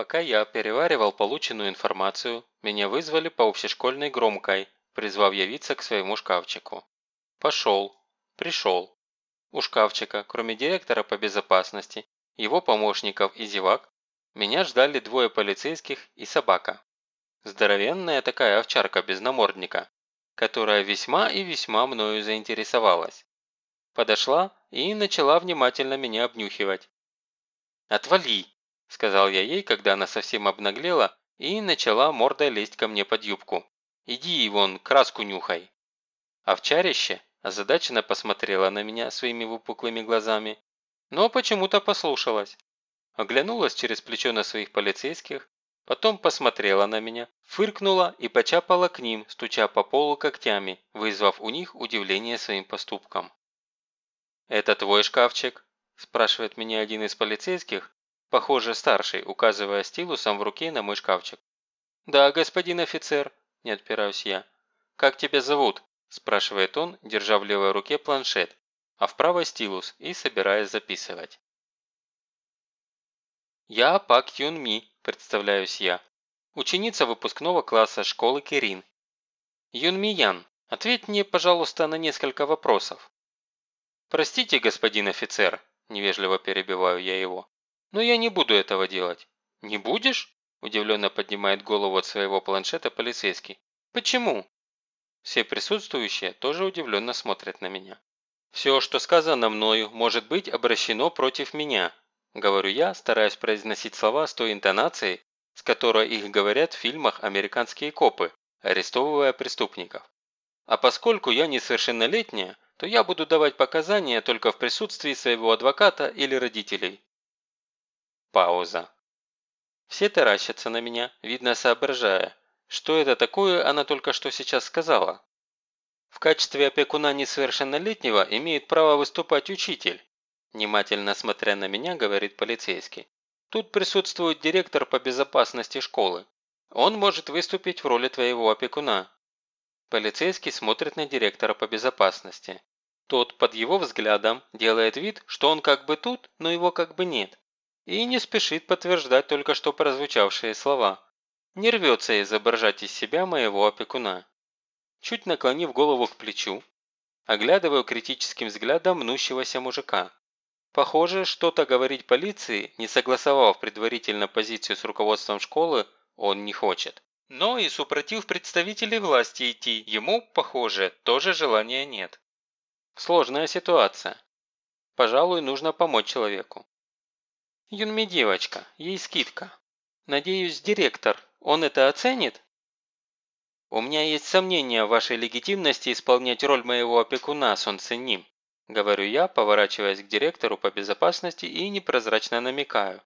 Пока я переваривал полученную информацию, меня вызвали по общешкольной громкой, призвав явиться к своему шкафчику. Пошел. Пришел. У шкафчика, кроме директора по безопасности, его помощников и зевак, меня ждали двое полицейских и собака. Здоровенная такая овчарка без намордника, которая весьма и весьма мною заинтересовалась. Подошла и начала внимательно меня обнюхивать. «Отвали!» – сказал я ей, когда она совсем обнаглела и начала мордой лезть ко мне под юбку. «Иди, вон, краску нюхай». Овчарище озадаченно посмотрела на меня своими выпуклыми глазами, но почему-то послушалась. Оглянулась через плечо на своих полицейских, потом посмотрела на меня, фыркнула и почапала к ним, стуча по полу когтями, вызвав у них удивление своим поступком. «Это твой шкафчик?» – спрашивает меня один из полицейских, Похоже, старший, указывая стилусом в руке на мой шкафчик. «Да, господин офицер», – не отпираюсь я. «Как тебя зовут?» – спрашивает он, держа в левой руке планшет, а в правой стилус и собираясь записывать. «Я Пак Юн Ми», – представляюсь я. Ученица выпускного класса школы Кирин. Юн Ми Ян, ответь мне, пожалуйста, на несколько вопросов. «Простите, господин офицер», – невежливо перебиваю я его. «Но я не буду этого делать». «Не будешь?» – удивленно поднимает голову от своего планшета полицейский. «Почему?» Все присутствующие тоже удивленно смотрят на меня. «Все, что сказано мною, может быть обращено против меня», – говорю я, стараясь произносить слова с той интонацией, с которой их говорят в фильмах американские копы, арестовывая преступников. А поскольку я несовершеннолетняя, то я буду давать показания только в присутствии своего адвоката или родителей. Пауза. Все таращатся на меня, видно соображая, что это такое она только что сейчас сказала. В качестве опекуна несовершеннолетнего имеет право выступать учитель. Внимательно смотря на меня, говорит полицейский. Тут присутствует директор по безопасности школы. Он может выступить в роли твоего опекуна. Полицейский смотрит на директора по безопасности. Тот под его взглядом делает вид, что он как бы тут, но его как бы нет и не спешит подтверждать только что прозвучавшие слова. Не рвется изображать из себя моего опекуна. Чуть наклонив голову к плечу, оглядываю критическим взглядом мнущегося мужика. Похоже, что-то говорить полиции, не согласовав предварительно позицию с руководством школы, он не хочет. Но и супротив представителей власти идти ему, похоже, тоже желания нет. Сложная ситуация. Пожалуй, нужно помочь человеку. Юнми девочка, ей скидка. Надеюсь, директор, он это оценит? У меня есть сомнения в вашей легитимности исполнять роль моего опекуна, Сон Цинним. Говорю я, поворачиваясь к директору по безопасности и непрозрачно намекаю.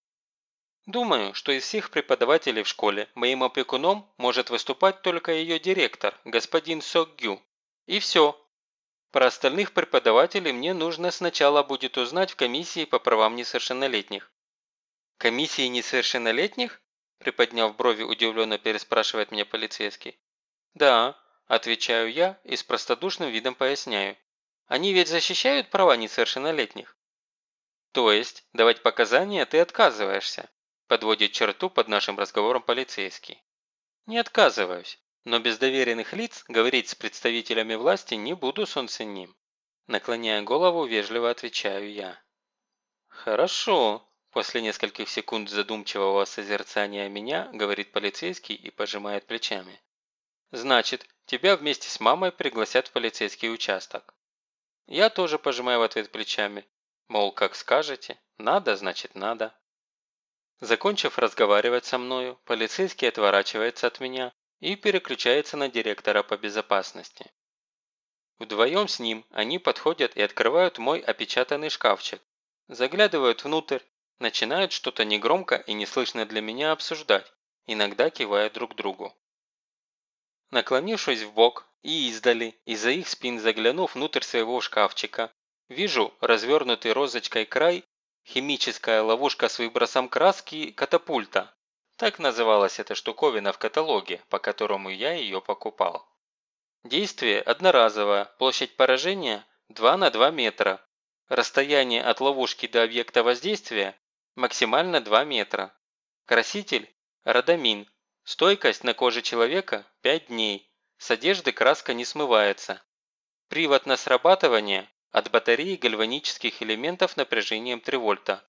Думаю, что из всех преподавателей в школе моим опекуном может выступать только ее директор, господин Сокгю. И все. Про остальных преподавателей мне нужно сначала будет узнать в комиссии по правам несовершеннолетних. «Комиссии несовершеннолетних?» Приподняв брови, удивленно переспрашивает меня полицейский. «Да», – отвечаю я и с простодушным видом поясняю. «Они ведь защищают права несовершеннолетних?» «То есть, давать показания ты отказываешься?» – подводит черту под нашим разговором полицейский. «Не отказываюсь, но без доверенных лиц говорить с представителями власти не буду солнценим». Наклоняя голову, вежливо отвечаю я. «Хорошо», После нескольких секунд задумчивого созерцания меня, говорит полицейский и пожимает плечами. «Значит, тебя вместе с мамой пригласят в полицейский участок». Я тоже пожимаю в ответ плечами. Мол, как скажете, надо, значит надо. Закончив разговаривать со мною, полицейский отворачивается от меня и переключается на директора по безопасности. Вдвоем с ним они подходят и открывают мой опечатанный шкафчик, заглядывают внутрь Начинают что-то негромко и неслышно для меня обсуждать, иногда кивая друг другу. Наклонившись в бок и издали, из-за их спин заглянув внутрь своего шкафчика, вижу развернутый розочкой край химическая ловушка с выбросом краски катапульта. Так называлась эта штуковина в каталоге, по которому я ее покупал. Действие одноразовое, площадь поражения 2 на 2 метра. Расстояние от ловушки до объекта воздействия максимально 2 метра. Краситель – родамин. Стойкость на коже человека – 5 дней. С одежды краска не смывается. Привод на срабатывание – от батареи гальванических элементов напряжением 3 вольта.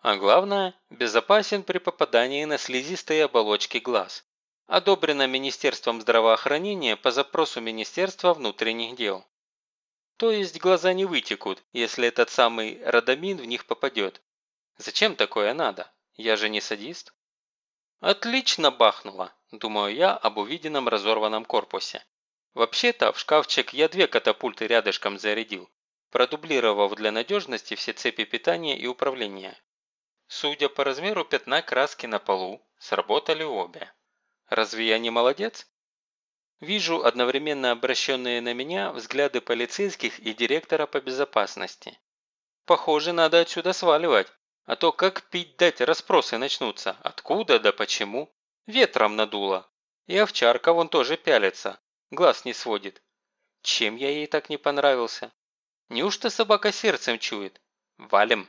А главное – безопасен при попадании на слизистые оболочки глаз. Одобрено Министерством здравоохранения по запросу Министерства внутренних дел. То есть глаза не вытекут, если этот самый родамин в них попадет. Зачем такое надо? Я же не садист. Отлично бахнуло, думаю я об увиденном разорванном корпусе. Вообще-то в шкафчик я две катапульты рядышком зарядил, продублировав для надежности все цепи питания и управления. Судя по размеру пятна краски на полу, сработали обе. Разве я не молодец? Вижу одновременно обращенные на меня взгляды полицейских и директора по безопасности. Похоже, надо отсюда сваливать, а то как пить дать расспросы начнутся, откуда да почему. Ветром надуло. И овчарка вон тоже пялится, глаз не сводит. Чем я ей так не понравился? Неужто собака сердцем чует? Валим.